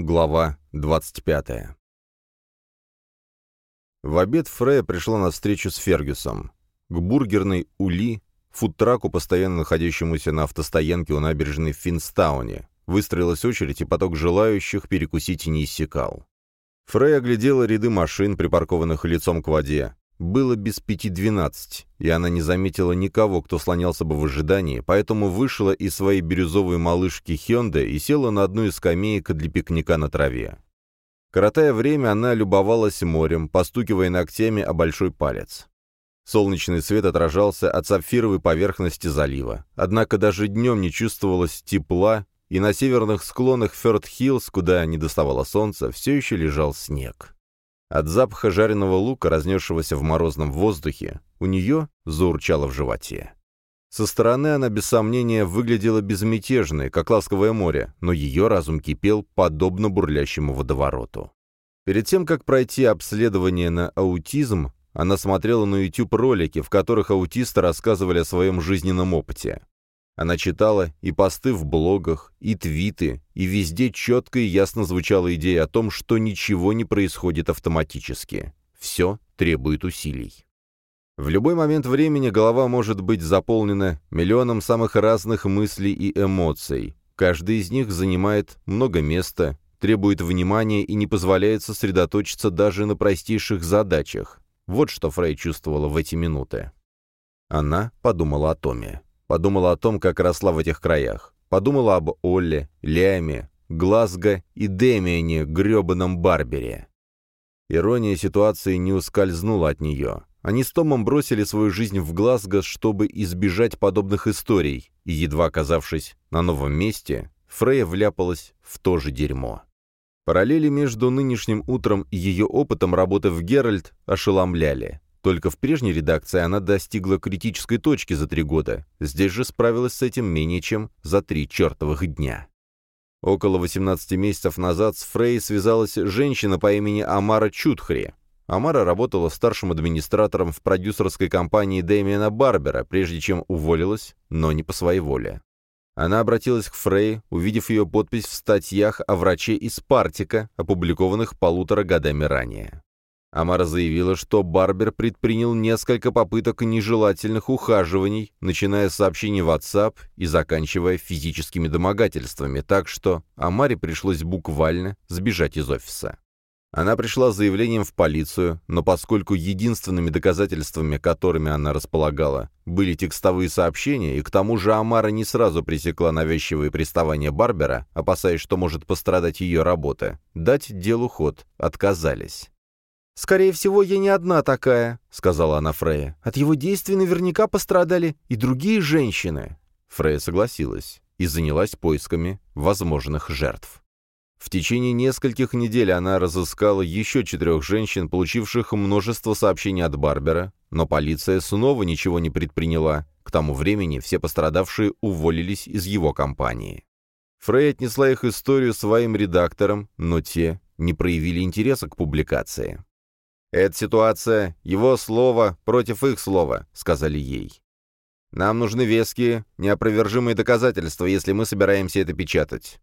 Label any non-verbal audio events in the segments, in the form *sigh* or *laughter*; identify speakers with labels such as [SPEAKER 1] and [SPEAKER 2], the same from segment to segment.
[SPEAKER 1] Глава 25. В обед Фрея пришла на встречу с Фергюсом. К бургерной Ули, фудтраку, постоянно находящемуся на автостоянке у набережной в Финстауне, выстроилась очередь, и поток желающих перекусить не иссякал. Фрей оглядела ряды машин, припаркованных лицом к воде. Было без пяти двенадцать, и она не заметила никого, кто слонялся бы в ожидании, поэтому вышла из своей бирюзовой малышки Хёнда и села на одну из скамеек для пикника на траве. Коротая время, она любовалась морем, постукивая ногтями о большой палец. Солнечный свет отражался от сапфировой поверхности залива, однако даже днем не чувствовалось тепла, и на северных склонах Фёрд-Хиллз, куда не доставало солнца, все еще лежал снег. От запаха жареного лука, разнесшегося в морозном воздухе, у нее заурчало в животе. Со стороны она, без сомнения, выглядела безмятежной, как ласковое море, но ее разум кипел, подобно бурлящему водовороту. Перед тем, как пройти обследование на аутизм, она смотрела на YouTube ролики, в которых аутисты рассказывали о своем жизненном опыте. Она читала и посты в блогах, и твиты, и везде четко и ясно звучала идея о том, что ничего не происходит автоматически. Все требует усилий. В любой момент времени голова может быть заполнена миллионом самых разных мыслей и эмоций. Каждый из них занимает много места, требует внимания и не позволяет сосредоточиться даже на простейших задачах. Вот что Фрей чувствовала в эти минуты. Она подумала о Томе. Подумала о том, как росла в этих краях. Подумала об Олле, Ляме, Глазго и Демиане, гребаном Барбере. Ирония ситуации не ускользнула от нее. Они с Томом бросили свою жизнь в Глазго, чтобы избежать подобных историй, и, едва оказавшись на новом месте, Фрея вляпалась в то же дерьмо. Параллели между нынешним утром и ее опытом работы в Геральт ошеломляли. Только в прежней редакции она достигла критической точки за три года. Здесь же справилась с этим менее чем за три чертовых дня. Около 18 месяцев назад с Фрей связалась женщина по имени Амара Чудхри. Амара работала старшим администратором в продюсерской компании Дэмиана Барбера, прежде чем уволилась, но не по своей воле. Она обратилась к Фрей, увидев ее подпись в статьях о враче из Партика, опубликованных полутора годами ранее. Амара заявила, что Барбер предпринял несколько попыток нежелательных ухаживаний, начиная с сообщений в WhatsApp и заканчивая физическими домогательствами, так что Амаре пришлось буквально сбежать из офиса. Она пришла с заявлением в полицию, но поскольку единственными доказательствами, которыми она располагала, были текстовые сообщения, и к тому же Амара не сразу пресекла навязчивые приставания Барбера, опасаясь, что может пострадать ее работа, дать делу ход отказались.
[SPEAKER 2] «Скорее всего, я не одна такая», — сказала она Фрея. «От его действий наверняка пострадали и другие женщины».
[SPEAKER 1] Фрея согласилась и занялась поисками возможных жертв. В течение нескольких недель она разыскала еще четырех женщин, получивших множество сообщений от Барбера, но полиция снова ничего не предприняла. К тому времени все пострадавшие уволились из его компании. Фрей отнесла их историю своим редакторам, но те не проявили интереса к публикации. «Эта ситуация — его слово против их слова», — сказали ей. «Нам нужны веские, неопровержимые доказательства, если мы собираемся это печатать».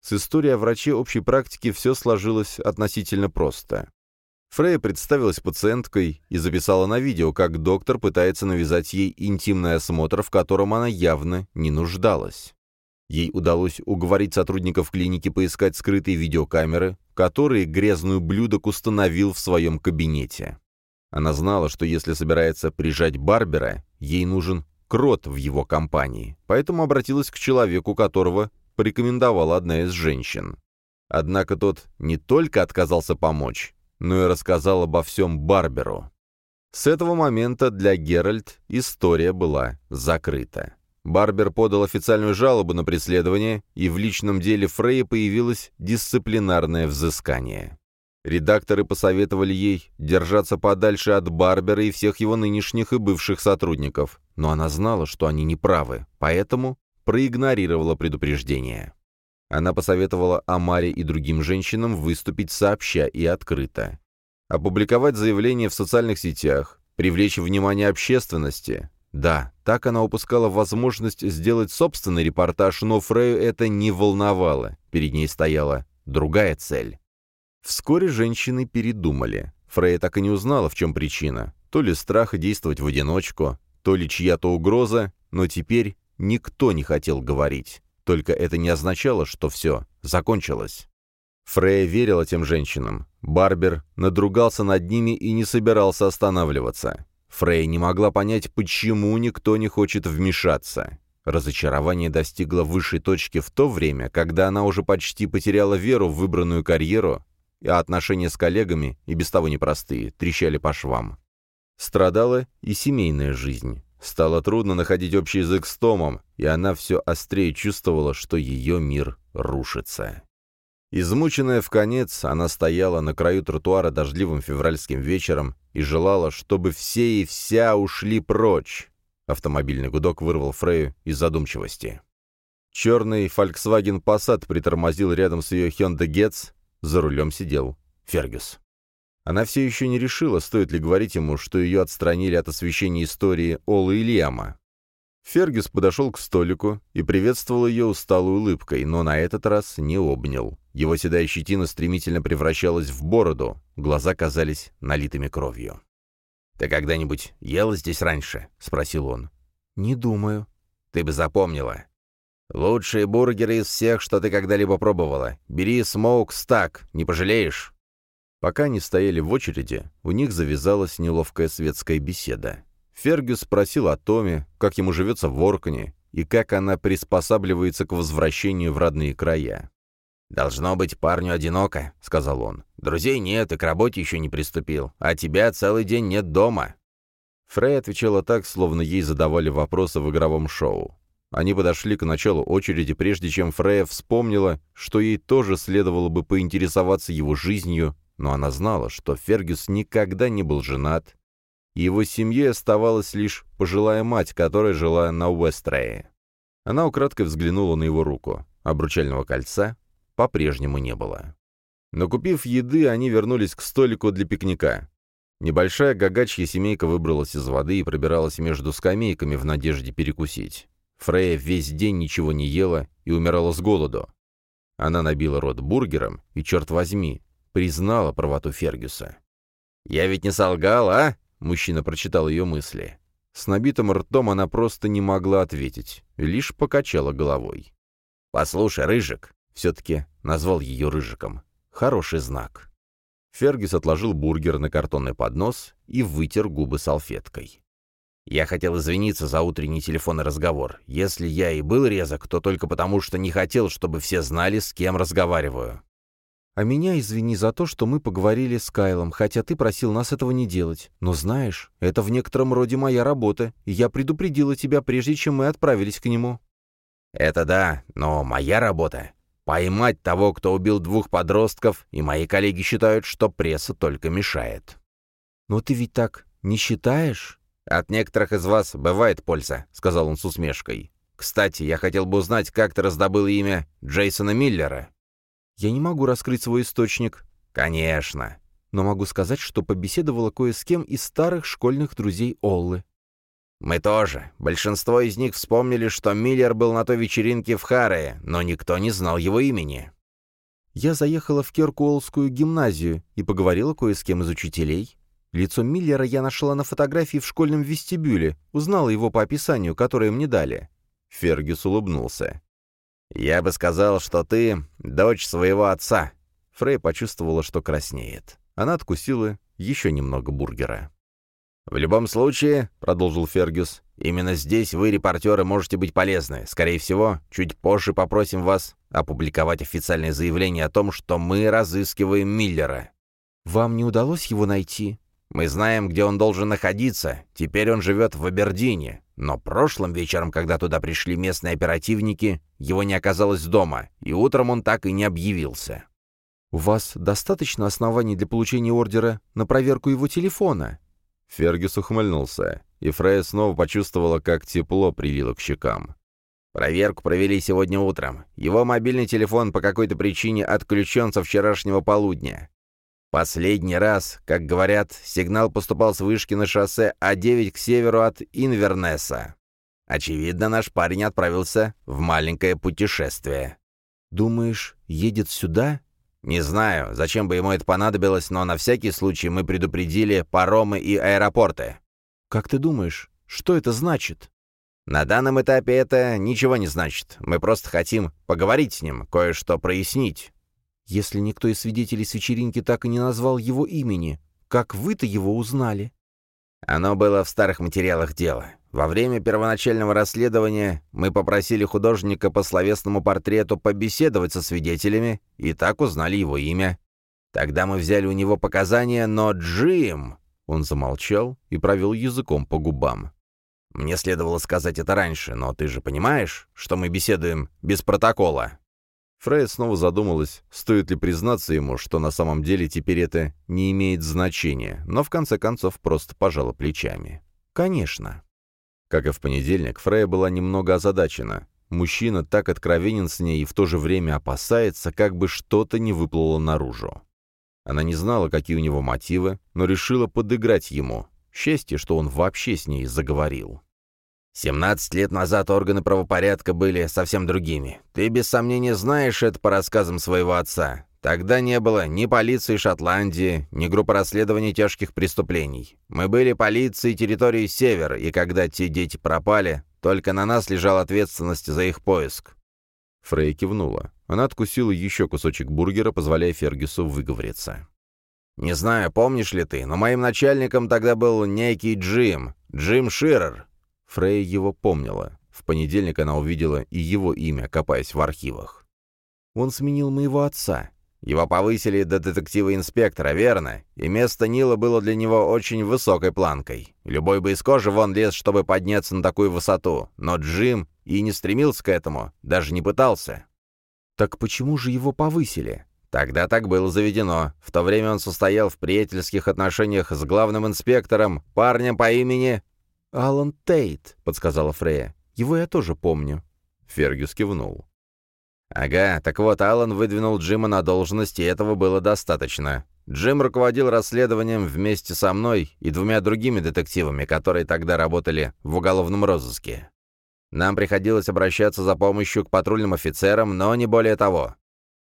[SPEAKER 1] С историей о враче общей практики все сложилось относительно просто. Фрея представилась пациенткой и записала на видео, как доктор пытается навязать ей интимный осмотр, в котором она явно не нуждалась. Ей удалось уговорить сотрудников клиники поискать скрытые видеокамеры, которые грязный ублюдок установил в своем кабинете. Она знала, что если собирается прижать Барбера, ей нужен крот в его компании, поэтому обратилась к человеку, которого порекомендовала одна из женщин. Однако тот не только отказался помочь, но и рассказал обо всем Барберу. С этого момента для Геральт история была закрыта. Барбер подал официальную жалобу на преследование, и в личном деле Фрейя появилось дисциплинарное взыскание. Редакторы посоветовали ей держаться подальше от Барбера и всех его нынешних и бывших сотрудников, но она знала, что они неправы, поэтому проигнорировала предупреждение. Она посоветовала Амаре и другим женщинам выступить сообща и открыто. Опубликовать заявление в социальных сетях, привлечь внимание общественности, да, так она упускала возможность сделать собственный репортаж, но Фрею это не волновало. Перед ней стояла другая цель. Вскоре женщины передумали. Фрейя так и не узнала, в чем причина. То ли страх действовать в одиночку, то ли чья-то угроза, но теперь никто не хотел говорить. Только это не означало, что все закончилось. Фрейя верила тем женщинам. Барбер надругался над ними и не собирался останавливаться. Фрейя не могла понять, почему никто не хочет вмешаться. Разочарование достигло высшей точки в то время, когда она уже почти потеряла веру в выбранную карьеру, а отношения с коллегами, и без того непростые, трещали по швам. Страдала и семейная жизнь. Стало трудно находить общий язык с Томом, и она все острее чувствовала, что ее мир рушится. Измученная в конец, она стояла на краю тротуара дождливым февральским вечером и желала, чтобы все и вся ушли прочь. Автомобильный гудок вырвал Фрею из задумчивости. Черный Volkswagen Passat притормозил рядом с ее Hyundai Getz, за рулем сидел Фергюс. Она все еще не решила, стоит ли говорить ему, что ее отстранили от освещения истории Олы и Лиама. Фергюс подошел к столику и приветствовал ее усталой улыбкой, но на этот раз не обнял. Его седая щетина стремительно превращалась в бороду, глаза казались налитыми кровью. «Ты когда-нибудь ела здесь раньше?» — спросил он.
[SPEAKER 2] «Не думаю».
[SPEAKER 1] «Ты бы запомнила. Лучшие бургеры из всех, что ты когда-либо пробовала. Бери смоук стак, не пожалеешь». Пока они стояли в очереди, у них завязалась неловкая светская беседа. Фергюс спросил о Томе, как ему живется в Оркане, и как она приспосабливается к возвращению в родные края. «Должно быть парню одиноко», — сказал он. «Друзей нет и к работе еще не приступил, а тебя целый день нет дома». Фрей отвечала так, словно ей задавали вопросы в игровом шоу. Они подошли к началу очереди, прежде чем Фрея вспомнила, что ей тоже следовало бы поинтересоваться его жизнью, но она знала, что Фергюс никогда не был женат, и его семье оставалась лишь пожилая мать, которая жила на Уэстрее. Она украдкой взглянула на его руку. Обручального кольца по-прежнему не было. Но купив еды, они вернулись к столику для пикника. Небольшая гагачья семейка выбралась из воды и пробиралась между скамейками в надежде перекусить. Фрея весь день ничего не ела и умирала с голоду. Она набила рот бургером и, черт возьми, признала правоту Фергюса. «Я ведь не солгал, а?» — мужчина прочитал ее мысли. С набитым ртом она просто не могла ответить, лишь покачала головой. «Послушай, Рыжик», — все-таки назвал ее Рыжиком, — «хороший знак». Фергюс отложил бургер на картонный поднос и вытер губы салфеткой. Я хотел извиниться за утренний телефонный разговор. Если я и был резок, то только потому, что не хотел, чтобы все знали, с кем разговариваю.
[SPEAKER 2] А меня извини за то, что мы поговорили с Кайлом, хотя ты просил нас этого не делать. Но знаешь, это в некотором роде моя работа, и я предупредила тебя, прежде чем мы отправились к нему».
[SPEAKER 1] «Это да, но моя работа — поймать того, кто убил двух подростков, и мои коллеги считают, что пресса только мешает».
[SPEAKER 2] «Но ты ведь так не считаешь?»
[SPEAKER 1] «От некоторых из вас бывает польза», — сказал он с усмешкой. «Кстати, я хотел бы узнать, как ты раздобыл имя Джейсона Миллера».
[SPEAKER 2] «Я не могу раскрыть свой источник».
[SPEAKER 1] «Конечно».
[SPEAKER 2] «Но могу сказать, что побеседовала кое с кем из старых школьных друзей Оллы».
[SPEAKER 1] «Мы тоже. Большинство из них вспомнили, что Миллер был на той вечеринке в Харре, но никто не знал его имени».
[SPEAKER 2] «Я заехала в Керкуолскую гимназию и поговорила кое с кем из учителей. Лицо Миллера я нашла на фотографии в школьном вестибюле, узнала его по описанию, которое мне дали».
[SPEAKER 1] Фергюс улыбнулся. «Я бы сказал, что ты дочь своего отца». Фрей почувствовала, что краснеет. Она откусила еще немного бургера. «В любом случае», — продолжил Фергюс, — «именно здесь вы, репортеры, можете быть полезны. Скорее всего, чуть позже попросим вас опубликовать официальное заявление о том, что мы разыскиваем Миллера».
[SPEAKER 2] «Вам не удалось его найти?»
[SPEAKER 1] Мы знаем, где он должен находиться. Теперь он живет в Абердине. Но прошлым вечером, когда туда пришли местные оперативники, его не оказалось дома, и утром он так и не объявился.
[SPEAKER 2] «У вас достаточно оснований для получения ордера на проверку его телефона?»
[SPEAKER 1] Фергюс ухмыльнулся, и Фрея снова почувствовала, как тепло прилило к щекам. Проверку провели сегодня утром. Его мобильный телефон по какой-то причине отключен со вчерашнего полудня. Последний раз, как говорят, сигнал поступал с вышки на шоссе А9 к северу от Инвернеса. Очевидно, наш парень отправился в маленькое путешествие.
[SPEAKER 2] «Думаешь, едет сюда?»
[SPEAKER 3] «Не знаю, зачем бы ему это понадобилось, но на всякий случай мы предупредили паромы и аэропорты».
[SPEAKER 2] «Как ты думаешь, что это значит?»
[SPEAKER 3] «На данном этапе это ничего не значит. Мы просто хотим поговорить с ним, кое-что прояснить».
[SPEAKER 2] «Если никто из свидетелей с вечеринки так и не назвал его имени, как вы-то его узнали?»
[SPEAKER 3] Оно было в старых материалах дела. Во время первоначального расследования мы попросили художника по словесному портрету побеседовать со свидетелями, и так узнали его имя. Тогда мы взяли у него показания, но Джим...» Он замолчал и провел языком по губам. «Мне следовало сказать это раньше, но ты же понимаешь, что мы беседуем без протокола?»
[SPEAKER 1] Фрейд снова задумалась, стоит ли признаться ему, что на самом деле теперь это не имеет значения, но в конце концов просто пожала плечами.
[SPEAKER 2] «Конечно».
[SPEAKER 1] Как и в понедельник, Фрея была немного озадачена. Мужчина так откровенен с ней и в то же время опасается, как бы что-то не выплыло наружу. Она не знала, какие у него мотивы, но решила подыграть ему. Счастье, что он вообще с ней заговорил.
[SPEAKER 3] «Семнадцать лет назад органы правопорядка были совсем другими. Ты без сомнения знаешь это по рассказам своего отца. Тогда не было ни полиции Шотландии, ни группы расследования тяжких преступлений. Мы были полицией территории Север, и когда те дети пропали, только на нас лежала ответственность за их поиск».
[SPEAKER 1] Фрей кивнула. Она откусила еще кусочек бургера, позволяя Фергюсу выговориться.
[SPEAKER 3] «Не знаю, помнишь ли ты, но моим начальником тогда был некий Джим, Джим Ширер».
[SPEAKER 1] Фрей его помнила. В понедельник она увидела и его имя, копаясь в архивах.
[SPEAKER 2] «Он сменил моего отца»,
[SPEAKER 3] его повысили до детектива-инспектора, верно? И место Нила было для него очень высокой планкой. Любой бы из кожи вон лез, чтобы подняться на такую высоту. Но Джим и не стремился к этому, даже не пытался.
[SPEAKER 2] Так почему же его повысили?
[SPEAKER 3] Тогда так было заведено. В то время он состоял в приятельских отношениях с главным инспектором, парнем по имени...
[SPEAKER 2] «Алан Тейт», — подсказала Фрея. «Его я тоже помню».
[SPEAKER 1] Фергюс кивнул.
[SPEAKER 3] Ага, так вот, Алан выдвинул Джима на должность, и этого было достаточно. Джим руководил расследованием вместе со мной и двумя другими детективами, которые тогда работали в уголовном розыске. Нам приходилось обращаться за помощью к патрульным офицерам, но не более того.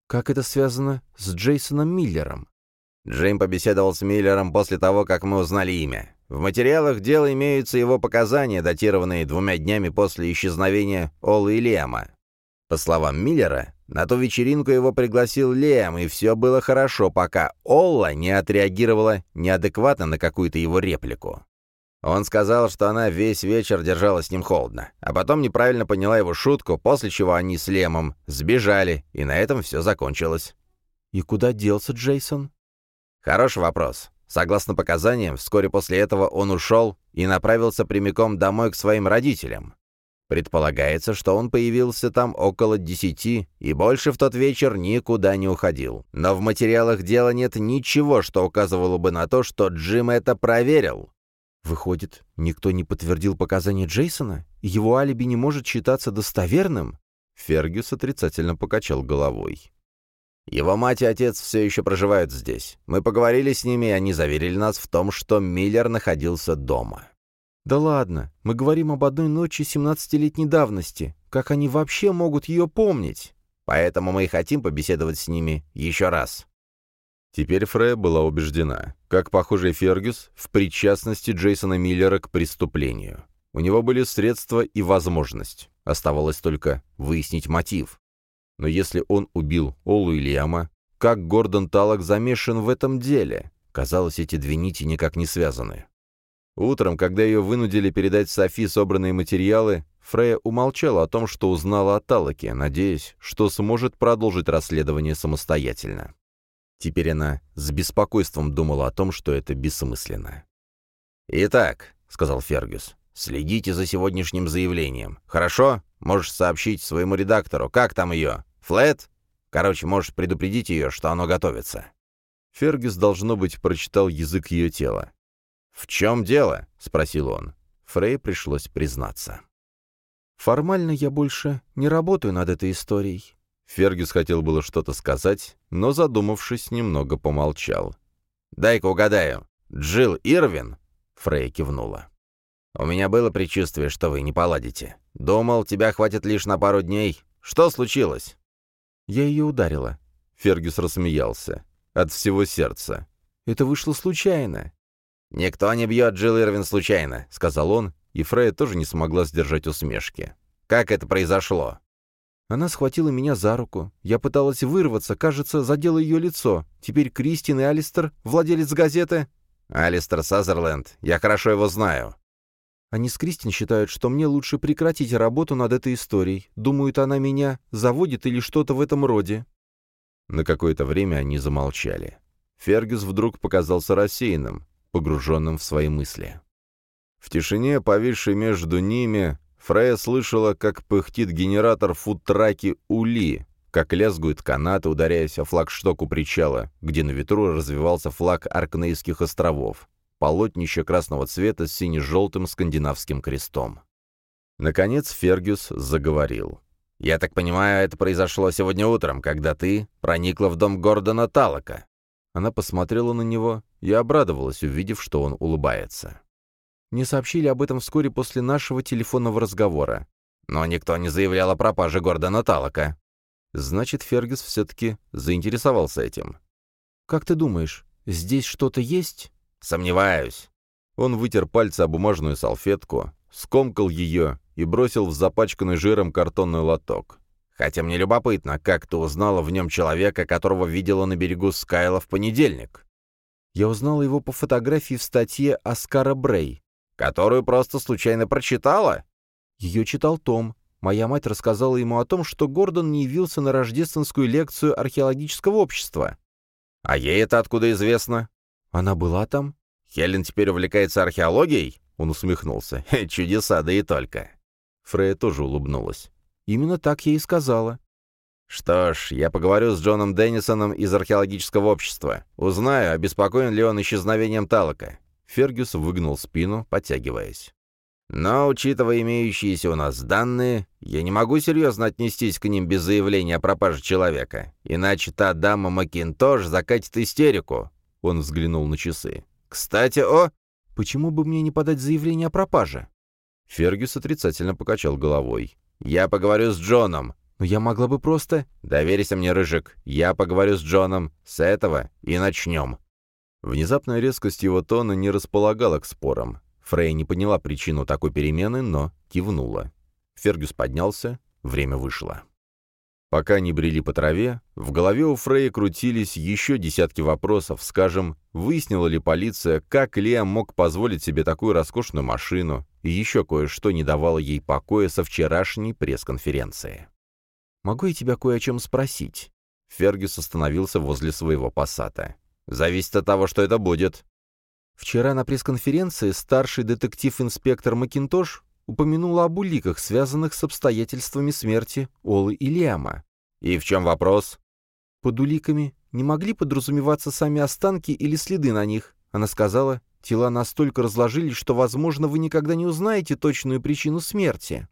[SPEAKER 2] Как это связано с Джейсоном Миллером?
[SPEAKER 3] Джим побеседовал с Миллером после того, как мы узнали имя. В материалах дела имеются его показания, датированные двумя днями после исчезновения Олы и Лиама. По словам Миллера, на ту вечеринку его пригласил Лем, и все было хорошо, пока Олла не отреагировала неадекватно на какую-то его реплику. Он сказал, что она весь вечер держала с ним холодно, а потом неправильно поняла его шутку, после чего они с Лемом сбежали, и на этом все закончилось.
[SPEAKER 2] «И куда делся Джейсон?»
[SPEAKER 3] «Хороший вопрос. Согласно показаниям, вскоре после этого он ушел и направился прямиком домой к своим родителям. Предполагается, что он появился там около десяти и больше в тот вечер никуда не уходил. Но в материалах дела нет ничего, что указывало бы на то, что Джим это проверил.
[SPEAKER 2] Выходит, никто не подтвердил показания Джейсона? Его алиби не может считаться достоверным?
[SPEAKER 1] Фергюс отрицательно покачал головой.
[SPEAKER 3] Его мать и отец все еще проживают здесь. Мы поговорили с ними, и они заверили нас в том, что Миллер находился дома.
[SPEAKER 2] «Да ладно, мы говорим об одной ночи семнадцатилетней давности. Как они вообще могут ее помнить?»
[SPEAKER 3] «Поэтому мы и хотим побеседовать с ними еще раз».
[SPEAKER 1] Теперь Фрея была убеждена, как, похоже, Фергюс, в причастности Джейсона Миллера к преступлению. У него были средства и возможность. Оставалось только выяснить мотив. Но если он убил Олу и как Гордон Талок замешан в этом деле? Казалось, эти две нити никак не связаны. Утром, когда ее вынудили передать Софи собранные материалы, Фрея умолчала о том, что узнала о Талоке, надеясь, что сможет продолжить расследование самостоятельно. Теперь она с беспокойством думала о том, что это бессмысленно.
[SPEAKER 3] «Итак», — сказал Фергюс, — «следите за сегодняшним заявлением. Хорошо? Можешь сообщить своему редактору, как там ее? Флэт? Короче, можешь предупредить ее, что оно готовится».
[SPEAKER 1] Фергюс, должно быть, прочитал язык ее тела.
[SPEAKER 3] «В чем дело?» — спросил он. Фрей пришлось признаться.
[SPEAKER 2] «Формально я больше не работаю над этой историей».
[SPEAKER 1] Фергюс хотел было что-то сказать, но, задумавшись, немного помолчал.
[SPEAKER 3] «Дай-ка угадаю. Джилл Ирвин?» Фрей кивнула. «У меня было предчувствие, что вы не поладите. Думал, тебя хватит лишь на пару дней. Что случилось?»
[SPEAKER 2] Я ее ударила.
[SPEAKER 1] Фергюс рассмеялся. От всего сердца.
[SPEAKER 2] «Это вышло случайно».
[SPEAKER 3] «Никто не бьет Джилл Ирвин случайно», — сказал он,
[SPEAKER 1] и Фрея тоже не смогла сдержать усмешки.
[SPEAKER 3] «Как это произошло?»
[SPEAKER 2] Она схватила меня за руку. Я пыталась вырваться, кажется, задела ее лицо. Теперь Кристин и Алистер, владелец газеты...
[SPEAKER 3] «Алистер Сазерленд. Я хорошо его знаю».
[SPEAKER 2] Они с Кристин считают, что мне лучше прекратить работу над этой историей. Думают, она меня заводит или что-то в этом роде.
[SPEAKER 1] На какое-то время они замолчали. Фергюс вдруг показался рассеянным, погруженным в свои мысли. В тишине, повисшей между ними, Фрея слышала, как пыхтит генератор фудтраки «Ули», как лязгуют канаты, ударяясь о флагшток у причала, где на ветру развивался флаг Аркнейских островов, полотнище красного цвета с сине-желтым скандинавским крестом. Наконец Фергюс заговорил.
[SPEAKER 3] «Я так понимаю, это произошло сегодня утром, когда ты проникла в дом Гордона Талока».
[SPEAKER 1] Она посмотрела на него и обрадовалась, увидев, что он улыбается.
[SPEAKER 2] Мне сообщили об этом вскоре после нашего телефонного разговора.
[SPEAKER 3] Но никто не заявлял о пропаже Гордона Талока.
[SPEAKER 1] Значит, Фергюс все-таки заинтересовался этим.
[SPEAKER 2] «Как ты думаешь, здесь что-то есть?»
[SPEAKER 3] «Сомневаюсь».
[SPEAKER 1] Он вытер пальцы о бумажную салфетку, скомкал ее и бросил в запачканный жиром картонный лоток.
[SPEAKER 3] «Хотя мне любопытно, как ты узнала в нем человека, которого видела на берегу Скайла в понедельник?»
[SPEAKER 2] Я узнала его по фотографии в статье Оскара Брей
[SPEAKER 3] которую просто случайно прочитала?»
[SPEAKER 2] Ее читал Том. Моя мать рассказала ему о том, что Гордон не явился на рождественскую лекцию археологического общества.
[SPEAKER 3] «А ей это откуда известно?»
[SPEAKER 2] «Она была там?»
[SPEAKER 3] «Хелен теперь увлекается археологией?» Он усмехнулся. *laughs* «Чудеса, да и только».
[SPEAKER 1] Фрея тоже улыбнулась.
[SPEAKER 2] «Именно так я и сказала».
[SPEAKER 3] «Что ж, я поговорю с Джоном Деннисоном из археологического общества. Узнаю, обеспокоен ли он исчезновением Талока.
[SPEAKER 1] Фергюс выгнул спину, подтягиваясь.
[SPEAKER 3] «Но, учитывая имеющиеся у нас данные, я не могу серьезно отнестись к ним без заявления о пропаже человека. Иначе та дама Макинтош закатит истерику».
[SPEAKER 1] Он взглянул на часы.
[SPEAKER 3] «Кстати, о...»
[SPEAKER 2] «Почему бы мне не подать заявление о пропаже?»
[SPEAKER 1] Фергюс отрицательно покачал головой.
[SPEAKER 3] «Я поговорю с Джоном».
[SPEAKER 2] «Но я могла бы просто...»
[SPEAKER 3] «Доверься мне, Рыжик. Я поговорю с Джоном. С этого и начнем».
[SPEAKER 1] Внезапная резкость его тона не располагала к спорам. Фрей не поняла причину такой перемены, но кивнула. Фергюс поднялся, время вышло. Пока они брели по траве, в голове у Фрея крутились еще десятки вопросов, скажем, выяснила ли полиция, как Лиам мог позволить себе такую роскошную машину, и еще кое-что не давало ей покоя со вчерашней пресс-конференции.
[SPEAKER 2] «Могу я тебя кое о чем спросить?»
[SPEAKER 1] Фергюс остановился возле своего пассата. Зависит от того, что это будет.
[SPEAKER 2] Вчера на пресс-конференции старший детектив-инспектор Макинтош упомянула об уликах, связанных с обстоятельствами смерти Олы и Лиама.
[SPEAKER 1] И в чем вопрос?
[SPEAKER 2] Под уликами не могли подразумеваться сами останки или следы на них. Она сказала, тела настолько разложились, что, возможно, вы никогда не узнаете точную причину смерти.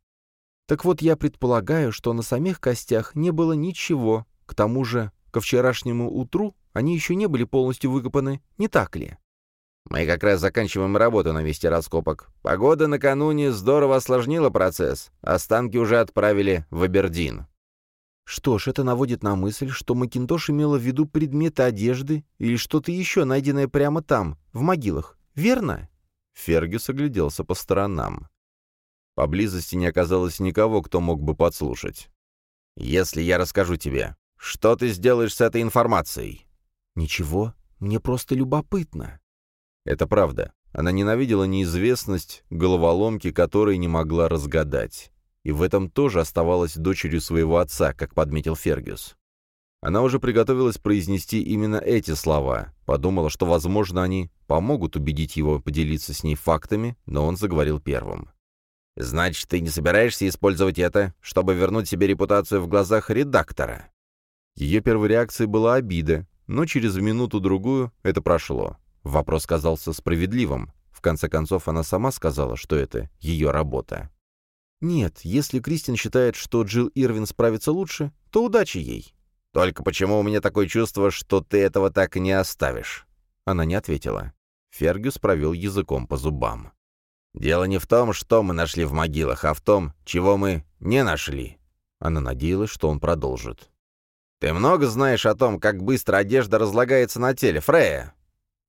[SPEAKER 2] Так вот, я предполагаю, что на самих костях не было ничего. К тому же, ко вчерашнему утру они еще не были полностью выкопаны, не так ли?
[SPEAKER 3] Мы как раз заканчиваем работу на месте раскопок. Погода накануне здорово осложнила процесс. Останки уже отправили в Абердин.
[SPEAKER 2] Что ж, это наводит на мысль, что Макинтош имела в виду предметы одежды или что-то еще, найденное прямо там, в могилах. Верно?
[SPEAKER 1] Фергюс огляделся по сторонам. Поблизости не оказалось никого, кто мог бы подслушать.
[SPEAKER 3] «Если я расскажу тебе, что ты сделаешь с этой информацией?»
[SPEAKER 2] «Ничего, мне просто любопытно».
[SPEAKER 1] Это правда. Она ненавидела неизвестность, головоломки, которые не могла разгадать. И в этом тоже оставалась дочерью своего отца, как подметил Фергюс. Она уже приготовилась произнести именно эти слова, подумала, что, возможно, они помогут убедить его поделиться с ней фактами, но он заговорил первым.
[SPEAKER 3] «Значит, ты не собираешься использовать это, чтобы вернуть себе репутацию в глазах редактора?»
[SPEAKER 1] Ее первой реакцией была обида, но через минуту-другую это прошло. Вопрос казался справедливым. В конце концов, она сама сказала, что это ее работа.
[SPEAKER 2] «Нет, если Кристин считает, что Джилл Ирвин справится лучше, то удачи ей».
[SPEAKER 3] «Только почему у меня такое чувство, что ты этого так и не оставишь?»
[SPEAKER 1] Она не ответила. Фергюс провел языком по зубам.
[SPEAKER 3] «Дело не в том, что мы нашли в могилах, а в том, чего мы не нашли».
[SPEAKER 1] Она надеялась, что он продолжит.
[SPEAKER 3] Ты много знаешь о том, как быстро одежда разлагается на теле, Фрея?»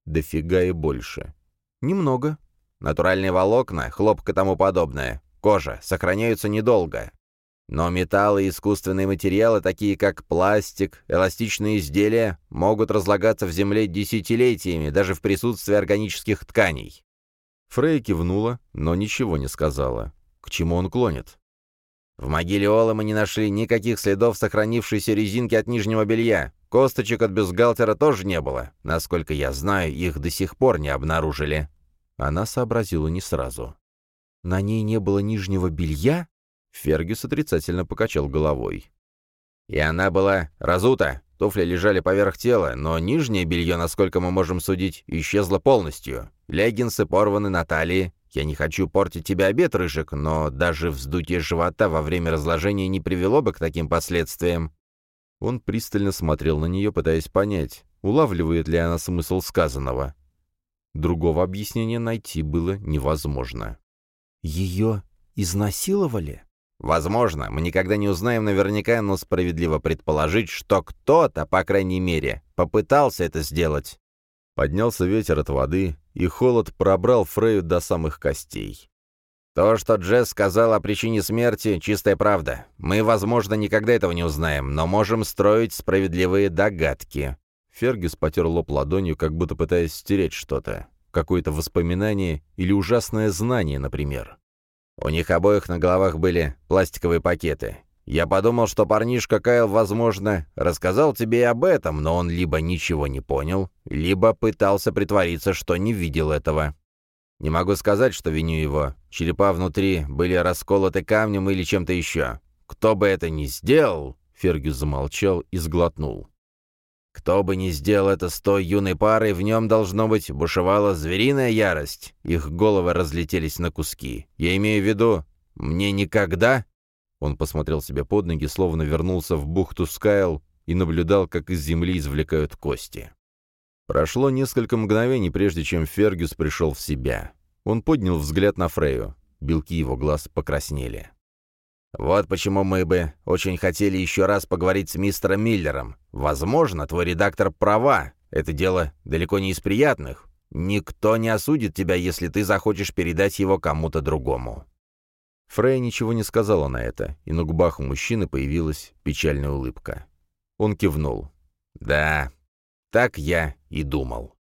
[SPEAKER 1] «Дофига и больше».
[SPEAKER 2] «Немного».
[SPEAKER 3] «Натуральные волокна, хлопок и тому подобное, кожа, сохраняются недолго. Но металлы и искусственные материалы, такие как пластик, эластичные изделия, могут разлагаться в земле десятилетиями, даже в присутствии органических тканей.
[SPEAKER 1] Фрей кивнула, но ничего не сказала. К чему он клонит?
[SPEAKER 3] В могиле Ола мы не нашли никаких следов сохранившейся резинки от нижнего белья. Косточек от бюстгальтера тоже не было. Насколько я знаю, их до сих пор не обнаружили.
[SPEAKER 1] Она сообразила не сразу.
[SPEAKER 2] «На ней не было нижнего белья?»
[SPEAKER 1] Фергюс отрицательно покачал головой.
[SPEAKER 3] «И она была разута. Туфли лежали поверх тела, но нижнее белье, насколько мы можем судить, исчезло полностью. Леггинсы порваны на талии. Я не хочу портить тебе обед, Рыжик, но даже вздутие живота во время разложения не привело бы к таким последствиям».
[SPEAKER 1] Он пристально смотрел на нее, пытаясь понять, улавливает ли она смысл сказанного. Другого объяснения найти было невозможно.
[SPEAKER 2] «Ее изнасиловали?»
[SPEAKER 3] Возможно, мы никогда не узнаем наверняка, но справедливо предположить, что кто-то, по крайней мере, попытался это сделать.
[SPEAKER 1] Поднялся ветер от воды, и холод пробрал Фрею до самых костей.
[SPEAKER 3] То, что Джесс сказал о причине смерти, чистая правда. Мы, возможно, никогда этого не узнаем, но можем строить справедливые догадки.
[SPEAKER 1] Фергюс потер лоб ладонью, как будто пытаясь стереть что-то. Какое-то воспоминание или ужасное знание, например.
[SPEAKER 3] У них обоих на головах были пластиковые пакеты. Я подумал, что парнишка Кайл, возможно, рассказал тебе и об этом, но он либо ничего не понял, либо пытался притвориться, что не видел этого. Не могу сказать, что виню его. Черепа внутри были расколоты камнем или чем-то еще. Кто бы это ни сделал, Фергюс замолчал и сглотнул. Кто бы ни сделал это с той юной парой, в нем, должно быть, бушевала звериная ярость. Их головы разлетелись на куски. Я имею в виду, мне никогда...»
[SPEAKER 1] Он посмотрел себе под ноги, словно вернулся в бухту Скайл и наблюдал, как из земли извлекают кости. Прошло несколько мгновений, прежде чем Фергюс пришел в себя. Он поднял взгляд на Фрею. Белки его глаз покраснели.
[SPEAKER 3] «Вот почему мы бы очень хотели еще раз поговорить с мистером Миллером. Возможно, твой редактор права. Это дело далеко не из приятных. Никто не осудит тебя, если ты захочешь передать его кому-то другому».
[SPEAKER 1] Фрей ничего не сказала на это, и на губах у мужчины появилась печальная улыбка. Он кивнул.
[SPEAKER 3] «Да, так я и думал».